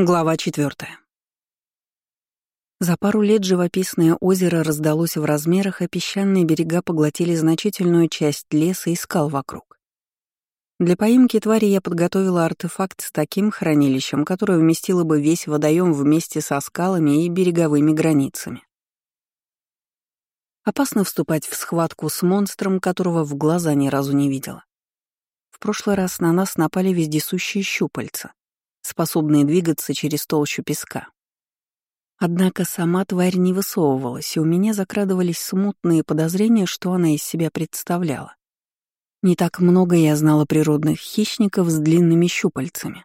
Глава четвертая. За пару лет живописное озеро раздалось в размерах, а песчаные берега поглотили значительную часть леса и скал вокруг. Для поимки твари я подготовила артефакт с таким хранилищем, которое вместило бы весь водоем вместе со скалами и береговыми границами. Опасно вступать в схватку с монстром, которого в глаза ни разу не видела. В прошлый раз на нас напали вездесущие щупальца способные двигаться через толщу песка. Однако сама тварь не высовывалась, и у меня закрадывались смутные подозрения, что она из себя представляла. Не так много я знала природных хищников с длинными щупальцами.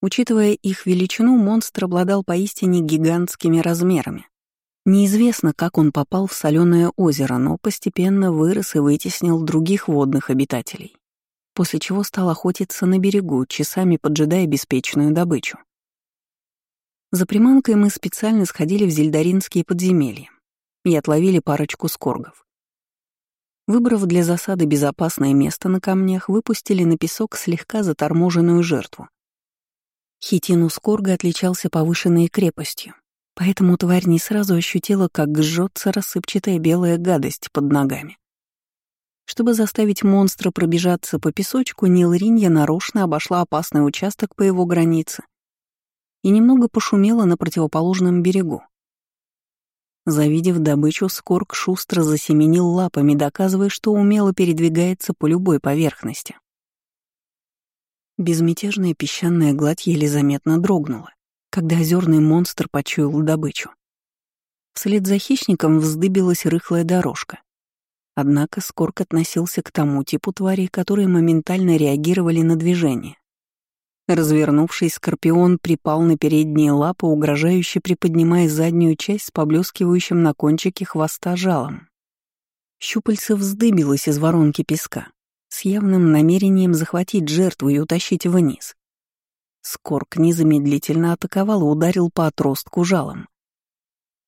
Учитывая их величину, монстр обладал поистине гигантскими размерами. Неизвестно, как он попал в соленое озеро, но постепенно вырос и вытеснил других водных обитателей после чего стал охотиться на берегу, часами поджидая беспечную добычу. За приманкой мы специально сходили в зельдаринские подземелья и отловили парочку скоргов. Выбрав для засады безопасное место на камнях, выпустили на песок слегка заторможенную жертву. Хитину скорга отличался повышенной крепостью, поэтому тварь не сразу ощутила, как жжется рассыпчатая белая гадость под ногами. Чтобы заставить монстра пробежаться по песочку, Нилринья нарочно обошла опасный участок по его границе и немного пошумела на противоположном берегу. Завидев добычу, Скорк шустро засеменил лапами, доказывая, что умело передвигается по любой поверхности. Безмятежная песчаная гладь еле заметно дрогнула, когда озерный монстр почуял добычу. Вслед за хищником вздыбилась рыхлая дорожка, Однако Скорк относился к тому типу тварей, которые моментально реагировали на движение. Развернувшись, Скорпион припал на передние лапы, угрожающе приподнимая заднюю часть с поблескивающим на кончике хвоста жалом. Щупальце вздыбилось из воронки песка, с явным намерением захватить жертву и утащить вниз. Скорк незамедлительно атаковал и ударил по отростку жалом.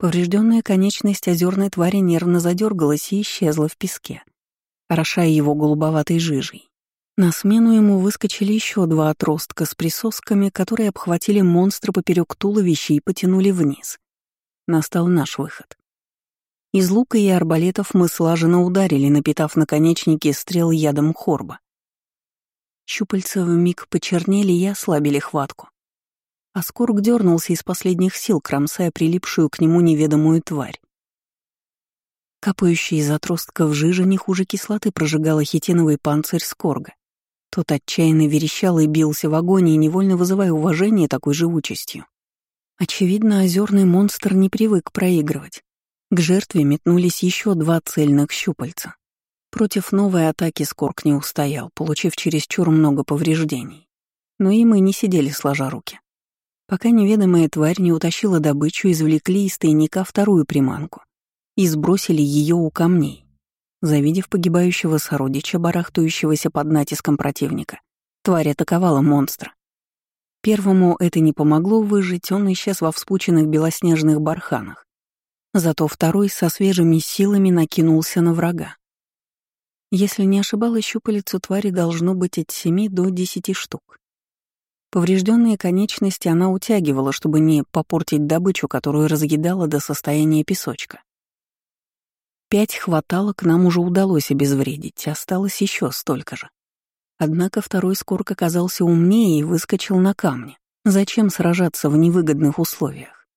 Поврежденная конечность озерной твари нервно задергалась и исчезла в песке, орошая его голубоватой жижей. На смену ему выскочили еще два отростка с присосками, которые обхватили монстра поперек туловища и потянули вниз. Настал наш выход. Из лука и арбалетов мы слаженно ударили, напитав наконечники стрел ядом хорба. Щупальца вмиг почернели и ослабили хватку. Аскорг дернулся из последних сил, кромсая прилипшую к нему неведомую тварь. Капающий из отростков жижа не хуже кислоты прожигала хитиновый панцирь Скорга. Тот отчаянно верещал и бился в агонии, невольно вызывая уважение такой живучестью. Очевидно, озерный монстр не привык проигрывать. К жертве метнулись еще два цельных щупальца. Против новой атаки Скорг не устоял, получив чересчур много повреждений. Но и мы не сидели сложа руки. Пока неведомая тварь не утащила добычу, извлекли из тайника вторую приманку и сбросили ее у камней. Завидев погибающего сородича, барахтающегося под натиском противника, тварь атаковала монстра. Первому это не помогло выжить, он исчез во вспученных белоснежных барханах. Зато второй со свежими силами накинулся на врага. Если не ошибалась, щупалицу твари должно быть от семи до десяти штук. Поврежденные конечности она утягивала, чтобы не попортить добычу, которую разъедала до состояния песочка. Пять хватало, к нам уже удалось обезвредить, осталось еще столько же. Однако второй скорк оказался умнее и выскочил на камни. Зачем сражаться в невыгодных условиях?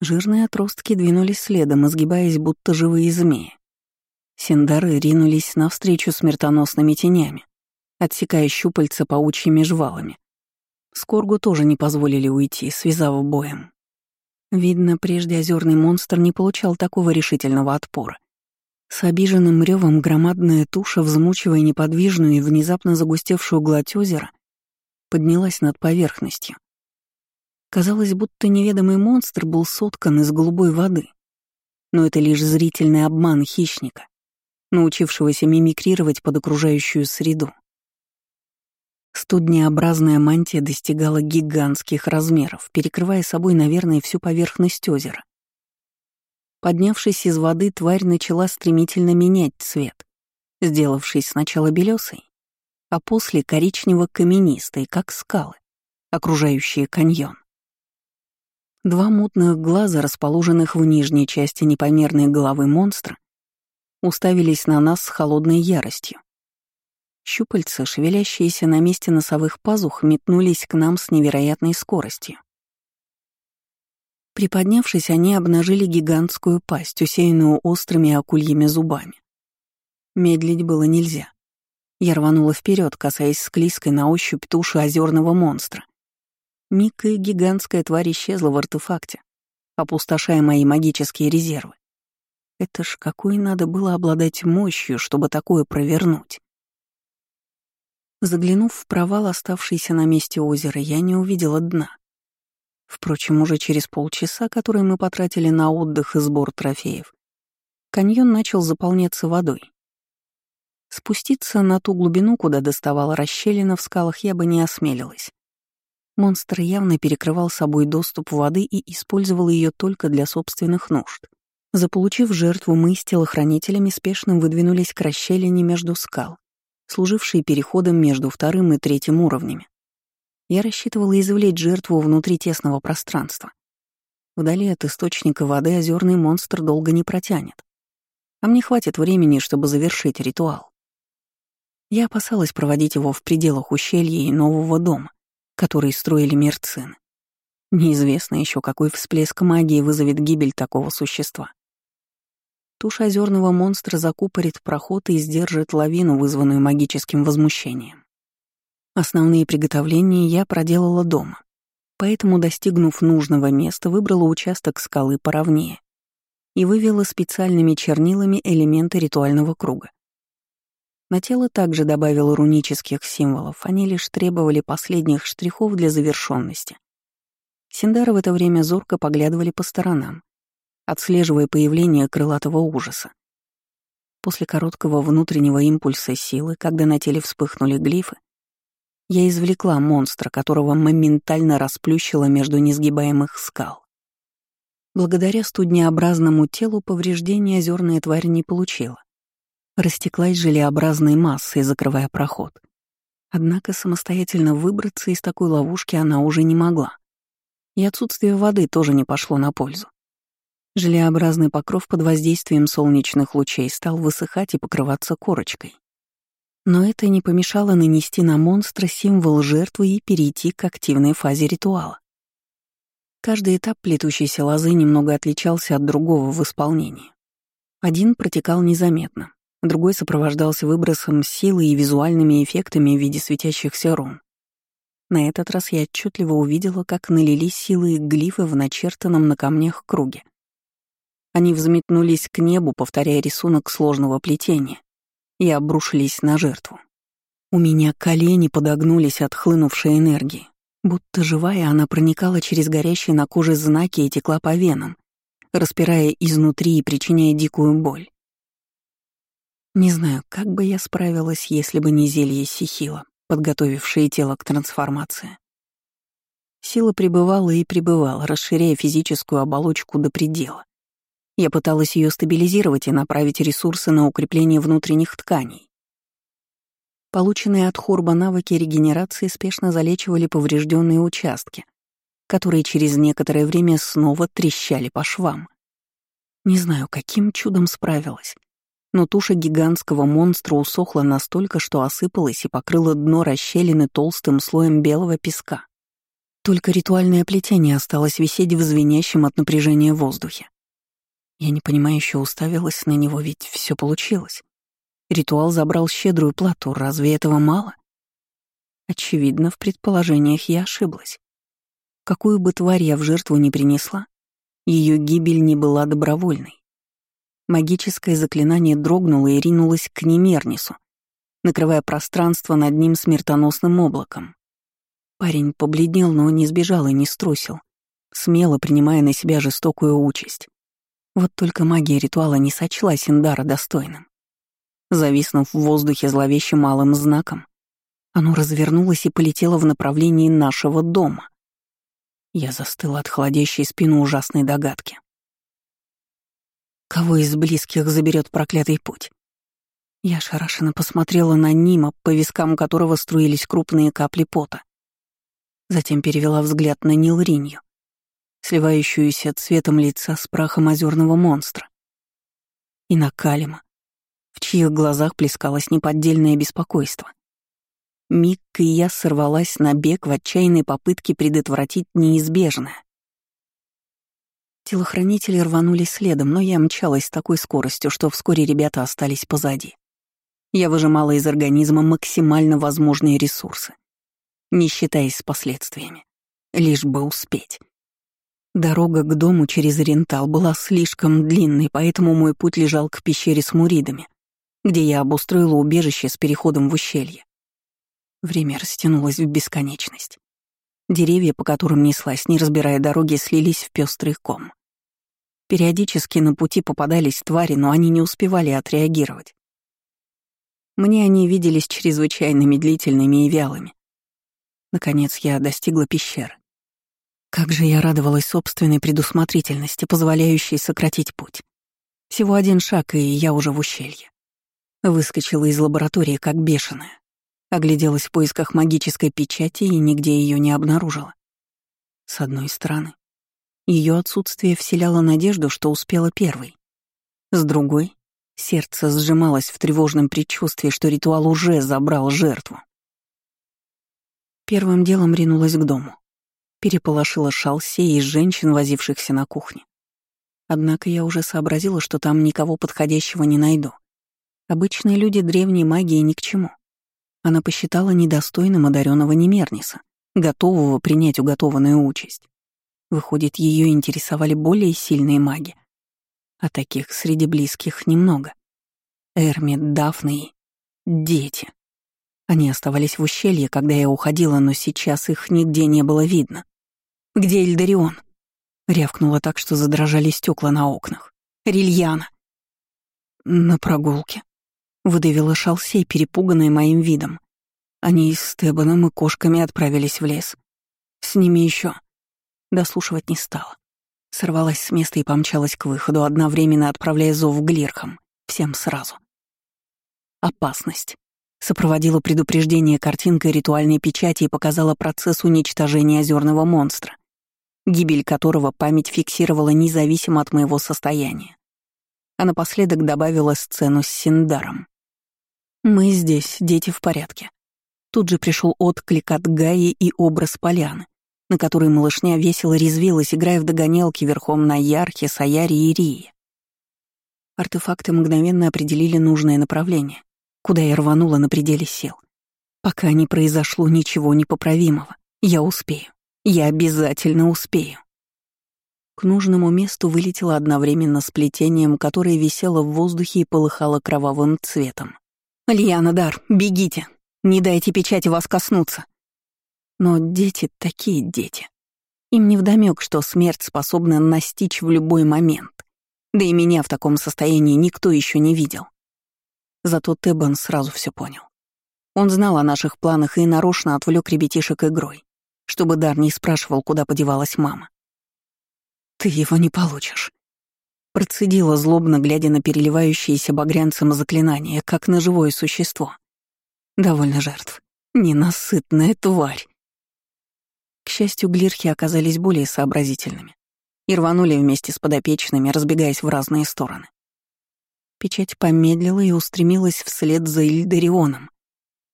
Жирные отростки двинулись следом, изгибаясь, будто живые змеи. Синдары ринулись навстречу смертоносными тенями, отсекая щупальца паучьими жвалами. Скоргу тоже не позволили уйти, связав боем. Видно, прежде озерный монстр не получал такого решительного отпора. С обиженным ревом громадная туша, взмучивая неподвижную и внезапно загустевшую гладь озера, поднялась над поверхностью. Казалось, будто неведомый монстр был соткан из голубой воды. Но это лишь зрительный обман хищника, научившегося мимикрировать под окружающую среду. Студнеобразная мантия достигала гигантских размеров, перекрывая собой, наверное, всю поверхность озера. Поднявшись из воды, тварь начала стремительно менять цвет, сделавшись сначала белесой, а после коричнево-каменистой, как скалы, окружающие каньон. Два мутных глаза, расположенных в нижней части непомерной головы монстра, уставились на нас с холодной яростью. Щупальца, шевелящиеся на месте носовых пазух, метнулись к нам с невероятной скоростью. Приподнявшись, они обнажили гигантскую пасть, усеянную острыми акульями зубами. Медлить было нельзя. Я рванула вперед, касаясь склизкой на ощупь туши озерного монстра. Миг и гигантская тварь исчезла в артефакте, опустошая мои магические резервы. Это ж какой надо было обладать мощью, чтобы такое провернуть. Заглянув в провал, оставшийся на месте озера, я не увидела дна. Впрочем, уже через полчаса, которые мы потратили на отдых и сбор трофеев, каньон начал заполняться водой. Спуститься на ту глубину, куда доставала расщелина в скалах, я бы не осмелилась. Монстр явно перекрывал собой доступ воды и использовал ее только для собственных нужд. Заполучив жертву, мы с телохранителями спешно выдвинулись к расщелине между скал, служившей переходом между вторым и третьим уровнями. Я рассчитывала извлечь жертву внутри тесного пространства. Вдали от источника воды озерный монстр долго не протянет. А мне хватит времени, чтобы завершить ритуал. Я опасалась проводить его в пределах ущелья и нового дома, который строили мерцины. Неизвестно еще, какой всплеск магии вызовет гибель такого существа. Туша озерного монстра закупорит проход и сдержит лавину, вызванную магическим возмущением. Основные приготовления я проделала дома, поэтому, достигнув нужного места, выбрала участок скалы поровнее и вывела специальными чернилами элементы ритуального круга. На тело также добавила рунических символов, они лишь требовали последних штрихов для завершенности. Синдары в это время зорко поглядывали по сторонам, отслеживая появление крылатого ужаса. После короткого внутреннего импульса силы, когда на теле вспыхнули глифы, я извлекла монстра, которого моментально расплющила между несгибаемых скал. Благодаря студнеобразному телу повреждения озерная тварь не получила. Растеклась желеобразной массой, закрывая проход. Однако самостоятельно выбраться из такой ловушки она уже не могла. И отсутствие воды тоже не пошло на пользу. Желеобразный покров под воздействием солнечных лучей стал высыхать и покрываться корочкой. Но это не помешало нанести на монстра символ жертвы и перейти к активной фазе ритуала. Каждый этап плетущейся лозы немного отличался от другого в исполнении. Один протекал незаметно, другой сопровождался выбросом силы и визуальными эффектами в виде светящихся рун. На этот раз я отчетливо увидела, как налились силы и глифы в начертанном на камнях круге. Они взметнулись к небу, повторяя рисунок сложного плетения, и обрушились на жертву. У меня колени подогнулись от хлынувшей энергии. Будто живая, она проникала через горящие на коже знаки и текла по венам, распирая изнутри и причиняя дикую боль. Не знаю, как бы я справилась, если бы не зелье Сихила, подготовившее тело к трансформации. Сила пребывала и пребывала, расширяя физическую оболочку до предела. Я пыталась ее стабилизировать и направить ресурсы на укрепление внутренних тканей. Полученные от Хорба навыки регенерации спешно залечивали поврежденные участки, которые через некоторое время снова трещали по швам. Не знаю, каким чудом справилась, но туша гигантского монстра усохла настолько, что осыпалась и покрыла дно расщелины толстым слоем белого песка. Только ритуальное плетение осталось висеть в звенящем от напряжения воздухе. Я непонимающе уставилась на него, ведь все получилось. Ритуал забрал щедрую плату, разве этого мало? Очевидно, в предположениях я ошиблась. Какую бы тварь я в жертву не принесла, ее гибель не была добровольной. Магическое заклинание дрогнуло и ринулось к Немернису, накрывая пространство над ним смертоносным облаком. Парень побледнел, но не сбежал и не струсил, смело принимая на себя жестокую участь. Вот только магия ритуала не сочла Синдара достойным. Зависнув в воздухе зловещим малым знаком, оно развернулось и полетело в направлении нашего дома. Я застыла от холодящей спины ужасной догадки. Кого из близких заберет проклятый путь? Я шарашенно посмотрела на Нима, по вискам которого струились крупные капли пота. Затем перевела взгляд на Нилринью, сливающуюся цветом лица с прахом озерного монстра. И на Калима, в чьих глазах плескалось неподдельное беспокойство. Миг и я сорвалась на бег в отчаянной попытке предотвратить неизбежное. Телохранители рванули следом, но я мчалась с такой скоростью, что вскоре ребята остались позади. Я выжимала из организма максимально возможные ресурсы, не считаясь с последствиями, лишь бы успеть. Дорога к дому через Рентал была слишком длинной, поэтому мой путь лежал к пещере с муридами, где я обустроила убежище с переходом в ущелье. Время растянулось в бесконечность. Деревья, по которым неслась, не разбирая дороги, слились в пестрый ком. Периодически на пути попадались твари, но они не успевали отреагировать. Мне они виделись чрезвычайно медлительными и вялыми. Наконец я достигла пещеры. Как же я радовалась собственной предусмотрительности, позволяющей сократить путь. Всего один шаг, и я уже в ущелье. Выскочила из лаборатории, как бешеная. Огляделась в поисках магической печати и нигде ее не обнаружила. С одной стороны, ее отсутствие вселяло надежду, что успела первой. С другой, сердце сжималось в тревожном предчувствии, что ритуал уже забрал жертву. Первым делом ринулась к дому. Переполошила шалсей из женщин, возившихся на кухне. Однако я уже сообразила, что там никого подходящего не найду. Обычные люди древней магии ни к чему. Она посчитала недостойным одаренного Немерниса, готового принять уготованную участь. Выходит, ее интересовали более сильные маги. А таких среди близких немного. Эрмит, Дафны и дети. Они оставались в ущелье, когда я уходила, но сейчас их нигде не было видно. «Где Эльдарион?» Рявкнула так, что задрожали стекла на окнах. «Рильяна!» «На прогулке», — выдавила Шалсей, перепуганная моим видом. Они с Стебаном и кошками отправились в лес. С ними еще. Дослушивать не стала. Сорвалась с места и помчалась к выходу, одновременно отправляя зов Глирхам. Всем сразу. Опасность. Сопроводила предупреждение картинкой ритуальной печати и показала процесс уничтожения озерного монстра, гибель которого память фиксировала независимо от моего состояния. А напоследок добавила сцену с Синдаром. «Мы здесь, дети в порядке». Тут же пришел отклик от Гаи и образ поляны, на которой малышня весело резвилась, играя в догонялки верхом на Ярхе, Саяре и Рии. Артефакты мгновенно определили нужное направление, куда я рванула на пределе сил. Пока не произошло ничего непоправимого, я успею. Я обязательно успею. К нужному месту вылетело одновременно с плетением, которое висело в воздухе и полыхало кровавым цветом. «Лиана Дар, бегите! Не дайте печати вас коснуться!» Но дети такие дети. Им невдомёк, что смерть способна настичь в любой момент. Да и меня в таком состоянии никто еще не видел. Зато Тебан сразу все понял. Он знал о наших планах и нарочно отвлек ребятишек игрой, чтобы Дар не спрашивал, куда подевалась мама. «Ты его не получишь», — процедила злобно, глядя на переливающееся багрянцем заклинание, как на живое существо. «Довольно жертв. Ненасытная тварь». К счастью, глирхи оказались более сообразительными и рванули вместе с подопечными, разбегаясь в разные стороны. Печать помедлила и устремилась вслед за Ильдарионом.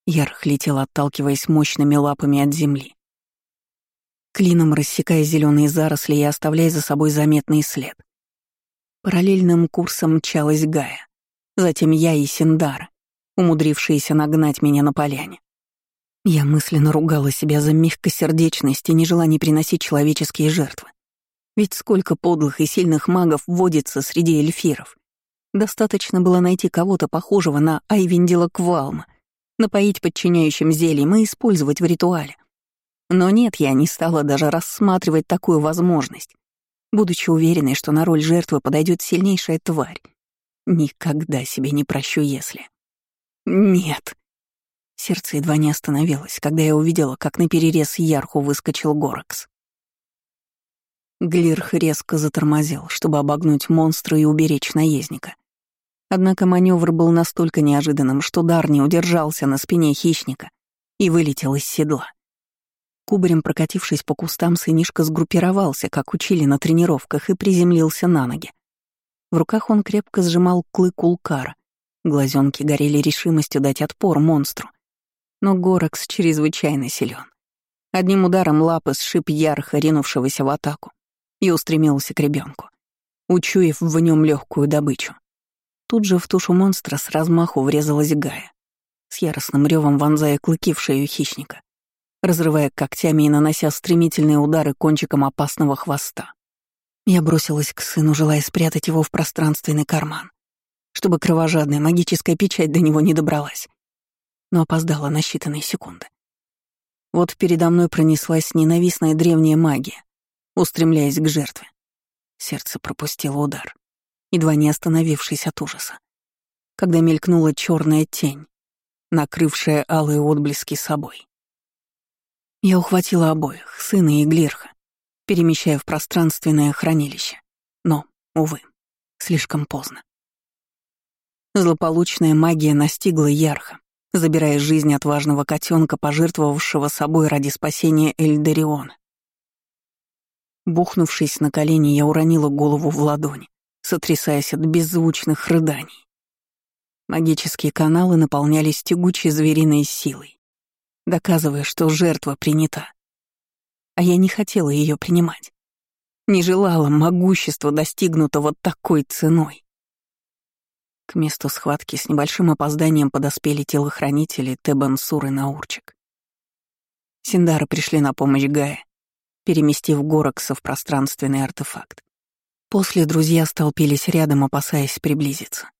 Ярх летел, отталкиваясь мощными лапами от земли. Клином рассекая зеленые заросли и оставляя за собой заметный след. Параллельным курсом мчалась Гая. Затем я и Синдара, умудрившиеся нагнать меня на поляне. Я мысленно ругала себя за мягкосердечность и нежелание приносить человеческие жертвы. Ведь сколько подлых и сильных магов водится среди эльфиров. Достаточно было найти кого-то похожего на Айвендила Квалма, напоить подчиняющим зельем и использовать в ритуале. Но нет, я не стала даже рассматривать такую возможность, будучи уверенной, что на роль жертвы подойдет сильнейшая тварь. Никогда себе не прощу, если... Нет. Сердце едва не остановилось, когда я увидела, как на перерез Ярху выскочил Горакс. Глирх резко затормозил, чтобы обогнуть монстра и уберечь наездника. Однако маневр был настолько неожиданным, что Дар не удержался на спине хищника и вылетел из седла. Кубарем прокатившись по кустам, сынишка сгруппировался, как учили на тренировках, и приземлился на ноги. В руках он крепко сжимал клык улкара. Глазенки горели решимостью дать отпор монстру. Но Горакс чрезвычайно силен. Одним ударом лапы сшиб ярко ринувшегося в атаку и устремился к ребенку, учуяв в нем легкую добычу. Тут же в тушу монстра с размаху врезалась Гая, с яростным ревом вонзая клыки в шею хищника разрывая когтями и нанося стремительные удары кончиком опасного хвоста. Я бросилась к сыну, желая спрятать его в пространственный карман, чтобы кровожадная магическая печать до него не добралась. Но опоздала на считанные секунды. Вот передо мной пронеслась ненавистная древняя магия, устремляясь к жертве. Сердце пропустило удар, едва не остановившись от ужаса. Когда мелькнула черная тень, накрывшая алые отблески собой. Я ухватила обоих, сына и Глирха, перемещая в пространственное хранилище. Но, увы, слишком поздно. Злополучная магия настигла Ярха, забирая жизнь отважного котенка, пожертвовавшего собой ради спасения Эльдериона. Бухнувшись на колени, я уронила голову в ладони, сотрясаясь от беззвучных рыданий. Магические каналы наполнялись тягучей звериной силой доказывая, что жертва принята. А я не хотела ее принимать. Не желала могущества, достигнутого такой ценой. К месту схватки с небольшим опозданием подоспели телохранители Тебансур и Наурчик. Синдары пришли на помощь Гае, переместив Горокса в пространственный артефакт. После друзья столпились рядом, опасаясь приблизиться.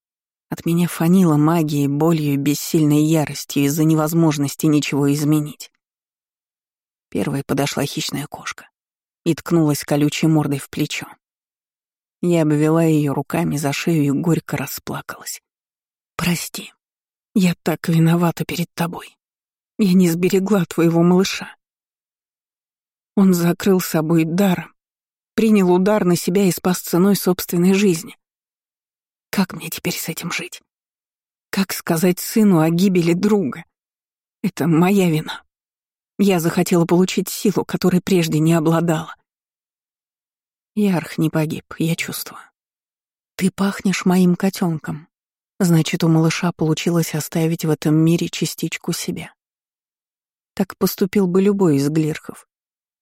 От меня фанило магией, болью бессильной яростью из-за невозможности ничего изменить. Первой подошла хищная кошка и ткнулась колючей мордой в плечо. Я обвела ее руками за шею и горько расплакалась. «Прости, я так виновата перед тобой. Я не сберегла твоего малыша. Он закрыл собой дар, принял удар на себя и спас ценой собственной жизни. Как мне теперь с этим жить? Как сказать сыну о гибели друга? Это моя вина. Я захотела получить силу, которой прежде не обладала. Ярх не погиб, я чувствую. Ты пахнешь моим котенком. Значит, у малыша получилось оставить в этом мире частичку себя. Так поступил бы любой из глирхов,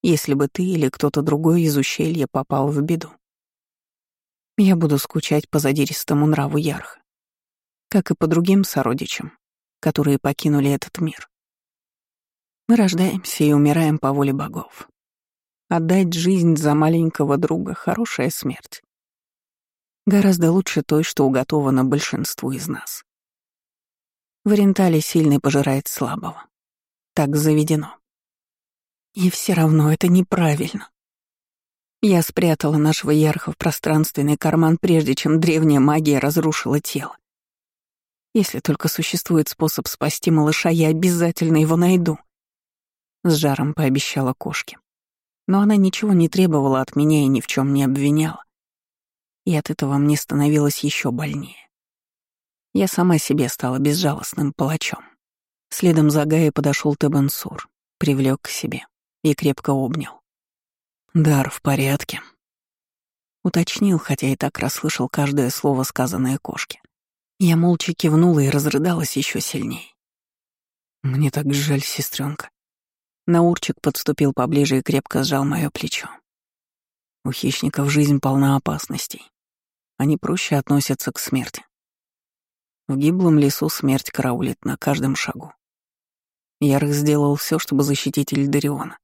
если бы ты или кто-то другой из ущелья попал в беду. Я буду скучать по задиристому нраву Ярха, как и по другим сородичам, которые покинули этот мир. Мы рождаемся и умираем по воле богов. Отдать жизнь за маленького друга — хорошая смерть. Гораздо лучше той, что уготована большинству из нас. В Орентале сильный пожирает слабого. Так заведено. И все равно это неправильно. Я спрятала нашего Ярха в пространственный карман, прежде чем древняя магия разрушила тело. Если только существует способ спасти малыша, я обязательно его найду. С жаром пообещала кошке. Но она ничего не требовала от меня и ни в чем не обвиняла. И от этого мне становилось еще больнее. Я сама себе стала безжалостным палачом. Следом за Гаей подошел Тебенсур, привлек к себе и крепко обнял. «Дар в порядке», — уточнил, хотя и так расслышал каждое слово, сказанное кошке. Я молча кивнула и разрыдалась еще сильней. «Мне так жаль, сестренка. Наурчик подступил поближе и крепко сжал мое плечо. У хищников жизнь полна опасностей. Они проще относятся к смерти. В гиблом лесу смерть караулит на каждом шагу. Ярых сделал все, чтобы защитить Эльдариона.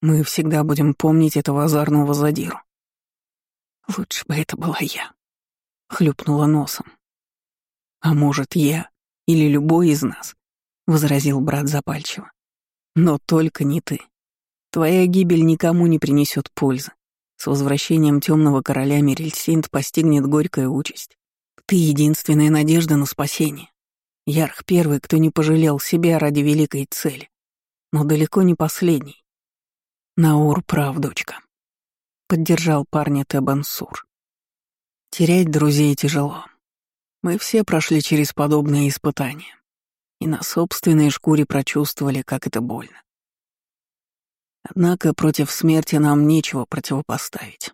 Мы всегда будем помнить этого озорного задиру. Лучше бы это была я. Хлюпнула носом. А может, я или любой из нас, возразил брат запальчиво. Но только не ты. Твоя гибель никому не принесет пользы. С возвращением темного короля Мирельсинт постигнет горькая участь. Ты единственная надежда на спасение. Ярх первый, кто не пожалел себя ради великой цели, но далеко не последний. Наур прав, дочка. Поддержал парня Тебансур. Терять друзей тяжело. Мы все прошли через подобные испытания и на собственной шкуре прочувствовали, как это больно. Однако против смерти нам нечего противопоставить.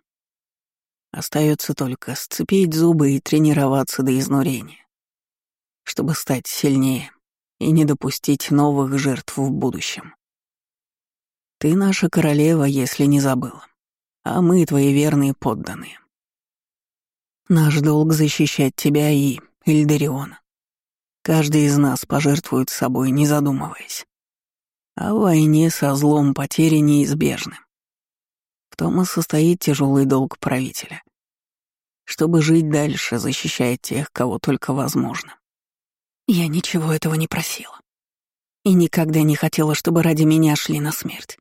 Остается только сцепить зубы и тренироваться до изнурения, чтобы стать сильнее и не допустить новых жертв в будущем. Ты наша королева, если не забыла, а мы твои верные подданные. Наш долг защищать тебя и Эльдериона. Каждый из нас пожертвует собой, не задумываясь. А в войне со злом потери неизбежны. В том и состоит тяжелый долг правителя. Чтобы жить дальше, защищая тех, кого только возможно. Я ничего этого не просила. И никогда не хотела, чтобы ради меня шли на смерть.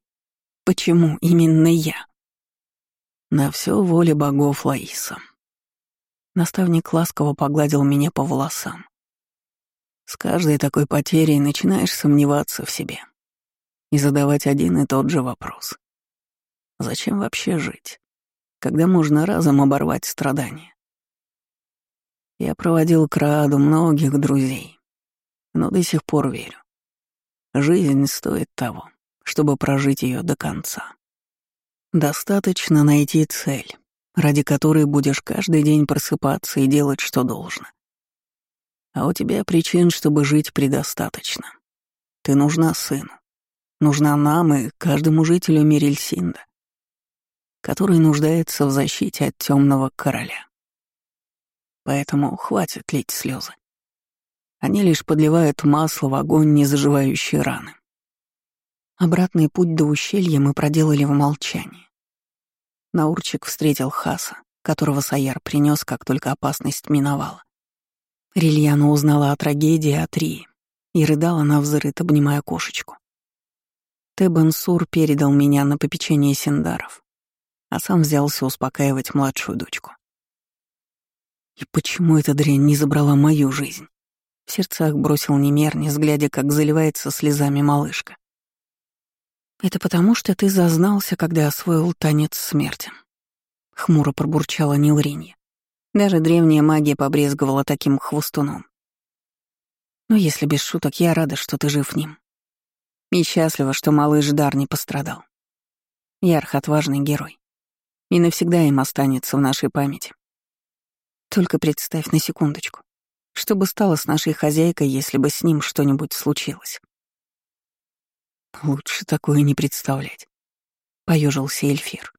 Почему именно я? На все воле богов Лаиса. Наставник ласково погладил меня по волосам. С каждой такой потерей начинаешь сомневаться в себе и задавать один и тот же вопрос. Зачем вообще жить, когда можно разом оборвать страдания? Я проводил к Раду многих друзей, но до сих пор верю. Жизнь стоит того, чтобы прожить ее до конца. Достаточно найти цель, ради которой будешь каждый день просыпаться и делать, что должно. А у тебя причин, чтобы жить, предостаточно. Ты нужна сыну. Нужна нам и каждому жителю Мирельсинда, который нуждается в защите от темного короля. Поэтому хватит лить слезы. Они лишь подливают масло в огонь незаживающей раны. Обратный путь до ущелья мы проделали в молчании. Наурчик встретил Хаса, которого Саяр принес, как только опасность миновала. Рильяна узнала о трагедии от Рии и рыдала на взрыт, обнимая кошечку. Тебансур передал меня на попечение Синдаров, а сам взялся успокаивать младшую дочку. И почему эта дрянь не забрала мою жизнь? В сердцах бросил немернис, глядя, как заливается слезами малышка. «Это потому, что ты зазнался, когда освоил танец смерти», — хмуро пробурчала Нилринья. Даже древняя магия побрезговала таким хвостуном. Но если без шуток, я рада, что ты жив ним. И счастлива, что малыш Дар не пострадал. Ярх — отважный герой. И навсегда им останется в нашей памяти. Только представь на секундочку, что бы стало с нашей хозяйкой, если бы с ним что-нибудь случилось. Лучше такое не представлять. Поежился Эльфир.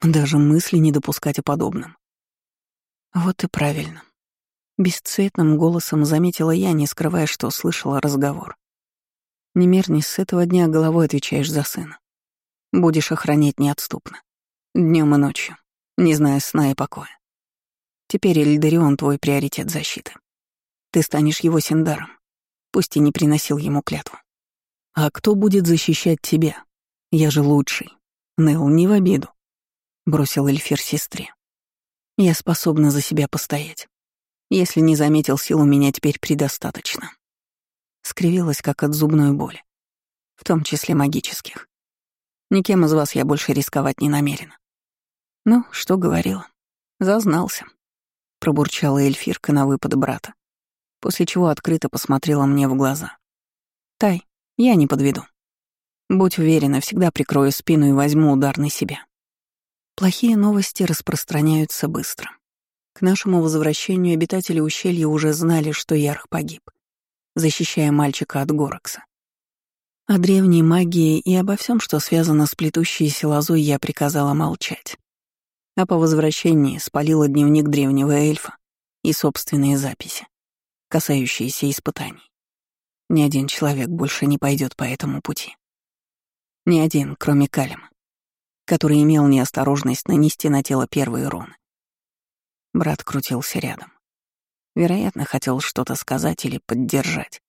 Даже мысли не допускать о подобном. Вот и правильно. Бесцветным голосом заметила я, не скрывая, что слышала разговор. Немерни, с этого дня головой отвечаешь за сына. Будешь охранять неотступно. Днем и ночью, не зная сна и покоя. Теперь Эльдарион твой приоритет защиты. Ты станешь его синдаром, пусть и не приносил ему клятву. А кто будет защищать тебя? Я же лучший. Нел, не в обиду. Бросил Эльфир сестре. Я способна за себя постоять. Если не заметил, сил у меня теперь предостаточно скривилась, как от зубной боли, в том числе магических. Никем из вас я больше рисковать не намерена. Ну, что говорила? Зазнался. Пробурчала эльфирка на выпад брата, после чего открыто посмотрела мне в глаза. Тай, я не подведу. Будь уверена, всегда прикрою спину и возьму удар на себя. Плохие новости распространяются быстро. К нашему возвращению обитатели ущелья уже знали, что Ярх погиб защищая мальчика от Горокса. О древней магии и обо всем, что связано с плетущейся лозой, я приказала молчать. А по возвращении спалила дневник древнего эльфа и собственные записи, касающиеся испытаний. Ни один человек больше не пойдет по этому пути. Ни один, кроме Калима, который имел неосторожность нанести на тело первые руны. Брат крутился рядом. Вероятно, хотел что-то сказать или поддержать.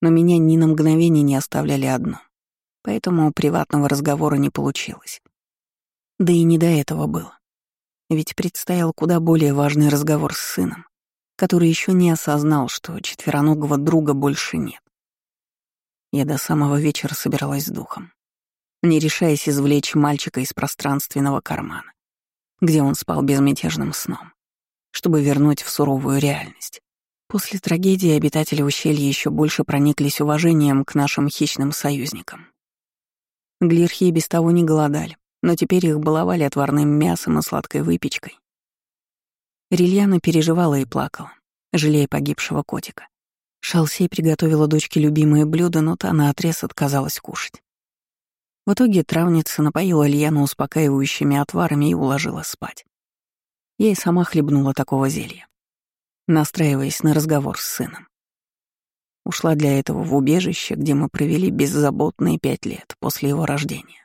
Но меня ни на мгновение не оставляли одно. Поэтому приватного разговора не получилось. Да и не до этого было. Ведь предстоял куда более важный разговор с сыном, который еще не осознал, что четвероногого друга больше нет. Я до самого вечера собиралась с духом, не решаясь извлечь мальчика из пространственного кармана, где он спал безмятежным сном чтобы вернуть в суровую реальность. После трагедии обитатели ущелья еще больше прониклись уважением к нашим хищным союзникам. Глирхи без того не голодали, но теперь их баловали отварным мясом и сладкой выпечкой. Рильяна переживала и плакала, жалея погибшего котика. Шалсей приготовила дочке любимое блюдо, но та наотрез отказалась кушать. В итоге травница напоила Ильяну успокаивающими отварами и уложила спать. Я и сама хлебнула такого зелья, настраиваясь на разговор с сыном. Ушла для этого в убежище, где мы провели беззаботные пять лет после его рождения.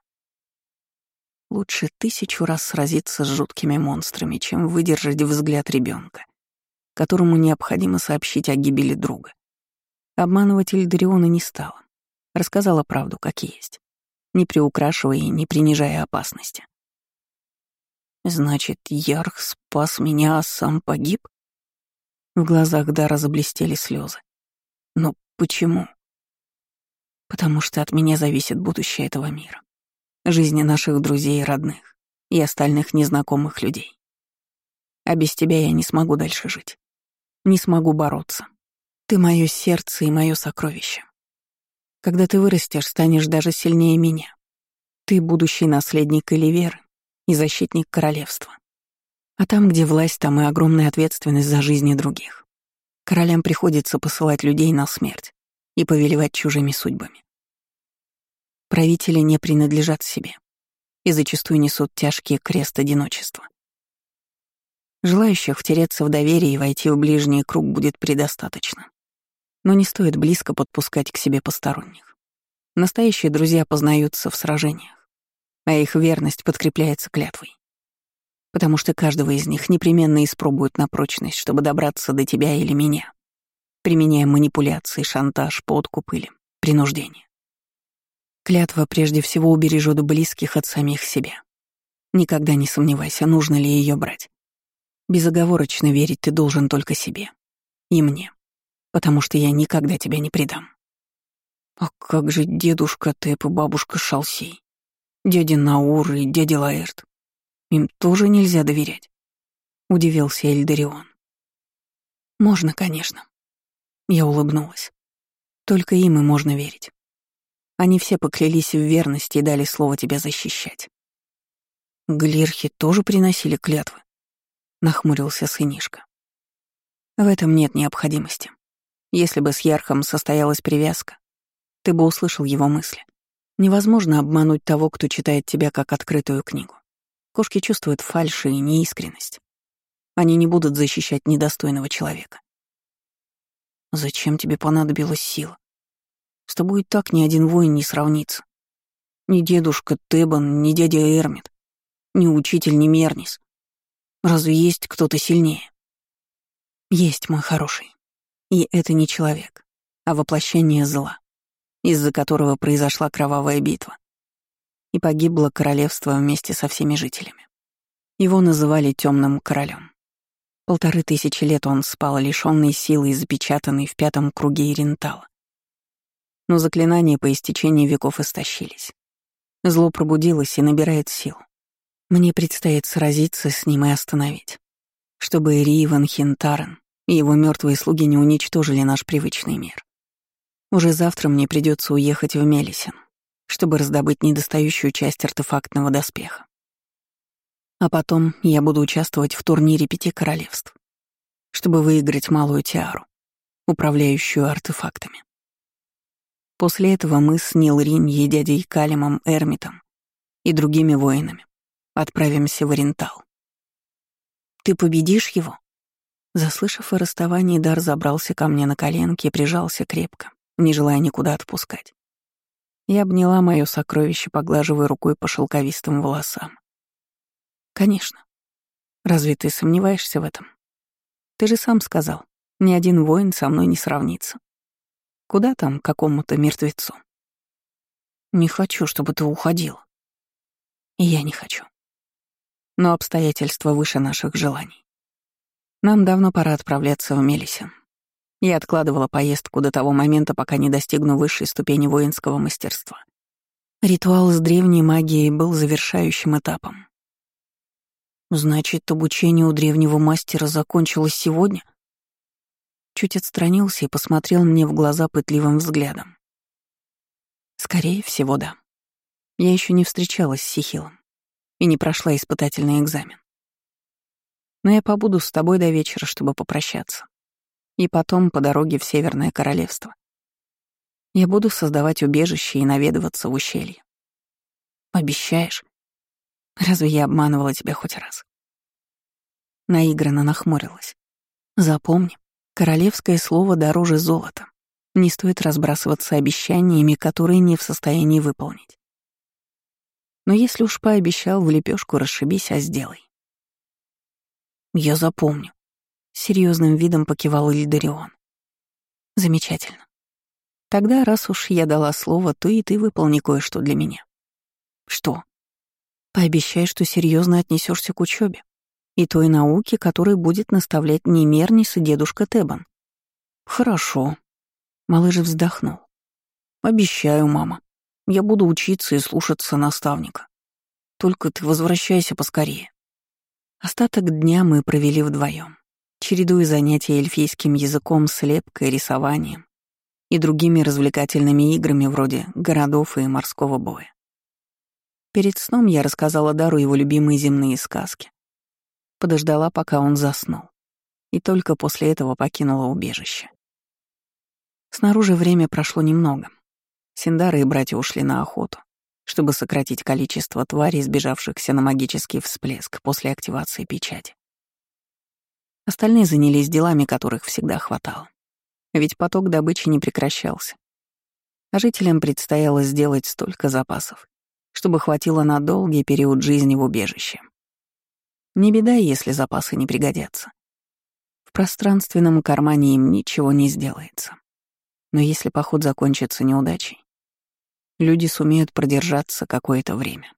Лучше тысячу раз сразиться с жуткими монстрами, чем выдержать взгляд ребенка, которому необходимо сообщить о гибели друга. Обманывать Эльдариона не стала. Рассказала правду, как есть, не приукрашивая и не принижая опасности. «Значит, Ярх спас меня, а сам погиб?» В глазах Дара заблестели слезы. «Но почему?» «Потому что от меня зависит будущее этого мира жизни наших друзей и родных, и остальных незнакомых людей. А без тебя я не смогу дальше жить. Не смогу бороться. Ты мое сердце и мое сокровище. Когда ты вырастешь, станешь даже сильнее меня. Ты будущий наследник Эливеры и защитник королевства. А там, где власть, там и огромная ответственность за жизни других. Королям приходится посылать людей на смерть и повелевать чужими судьбами. Правители не принадлежат себе и зачастую несут тяжкий крест одиночества. Желающих втереться в доверие и войти в ближний круг будет предостаточно. Но не стоит близко подпускать к себе посторонних. Настоящие друзья познаются в сражениях, а их верность подкрепляется клятвой. Потому что каждого из них непременно испробуют на прочность, чтобы добраться до тебя или меня, применяя манипуляции, шантаж, подкуп или принуждение. Клятва прежде всего убережет близких от самих себя. Никогда не сомневайся, нужно ли ее брать. Безоговорочно верить ты должен только себе. И мне. Потому что я никогда тебя не предам. А как же дедушка Тэп и бабушка Шалсей? Дядя Наур и дядя Лаэрт? Им тоже нельзя доверять. Удивился Эльдарион. Можно, конечно. Я улыбнулась. Только им и можно верить. Они все поклялись в верности и дали слово тебя защищать. Глирхи тоже приносили клятвы, нахмурился сынишка. В этом нет необходимости. Если бы с Ярхом состоялась привязка, ты бы услышал его мысли. Невозможно обмануть того, кто читает тебя как открытую книгу. Кошки чувствуют фальшь и неискренность. Они не будут защищать недостойного человека. Зачем тебе понадобилась сила? С тобой так ни один воин не сравнится. Ни дедушка Тебан, ни дядя Эрмит, ни учитель, ни Мернис. Разве есть кто-то сильнее? Есть, мой хороший. И это не человек, а воплощение зла, из-за которого произошла кровавая битва. И погибло королевство вместе со всеми жителями. Его называли темным королем. Полторы тысячи лет он спал, лишенный силы и запечатанный в пятом круге Ирентала но заклинания по истечении веков истощились. Зло пробудилось и набирает сил. Мне предстоит сразиться с ним и остановить, чтобы Риван Хинтарен и его мертвые слуги не уничтожили наш привычный мир. Уже завтра мне придется уехать в Мелисин, чтобы раздобыть недостающую часть артефактного доспеха. А потом я буду участвовать в турнире пяти королевств, чтобы выиграть малую тиару, управляющую артефактами. После этого мы с Нилриньей, дядей Калимом, Эрмитом и другими воинами отправимся в Орентал. «Ты победишь его?» Заслышав о расставании, Дар забрался ко мне на коленки и прижался крепко, не желая никуда отпускать. Я обняла мое сокровище, поглаживая рукой по шелковистым волосам. «Конечно. Разве ты сомневаешься в этом? Ты же сам сказал, ни один воин со мной не сравнится. Куда там какому-то мертвецу? Не хочу, чтобы ты уходил. И я не хочу. Но обстоятельства выше наших желаний. Нам давно пора отправляться в Мелисин. Я откладывала поездку до того момента, пока не достигну высшей ступени воинского мастерства. Ритуал с древней магией был завершающим этапом. Значит, обучение у древнего мастера закончилось сегодня? Чуть отстранился и посмотрел мне в глаза пытливым взглядом. Скорее всего, да. Я еще не встречалась с Сихилом и не прошла испытательный экзамен. Но я побуду с тобой до вечера, чтобы попрощаться. И потом по дороге в Северное Королевство. Я буду создавать убежище и наведываться в ущелье. Обещаешь? Разве я обманывала тебя хоть раз? Наигранно нахмурилась. Запомни, королевское слово дороже золота. Не стоит разбрасываться обещаниями, которые не в состоянии выполнить. Но если уж пообещал в лепешку, расшибись, а сделай. Я запомню. Серьезным видом покивал Ильдарион. Замечательно. Тогда, раз уж я дала слово, то и ты выполни кое-что для меня. Что? Пообещай, что серьезно отнесешься к учебе и той науке, которой будет наставлять не Мернис и дедушка Тебан. Хорошо. Малыш вздохнул. Обещаю, мама. Я буду учиться и слушаться наставника. Только ты возвращайся поскорее. Остаток дня мы провели вдвоем, чередуя занятия эльфийским языком, слепкой, рисованием и другими развлекательными играми вроде городов и морского боя. Перед сном я рассказала Дару его любимые земные сказки. Подождала, пока он заснул, и только после этого покинула убежище. Снаружи время прошло немного. Синдары и братья ушли на охоту, чтобы сократить количество тварей, сбежавшихся на магический всплеск после активации печати. Остальные занялись делами, которых всегда хватало. Ведь поток добычи не прекращался. А жителям предстояло сделать столько запасов, чтобы хватило на долгий период жизни в убежище. Не беда, если запасы не пригодятся. В пространственном кармане им ничего не сделается. Но если поход закончится неудачей, люди сумеют продержаться какое-то время.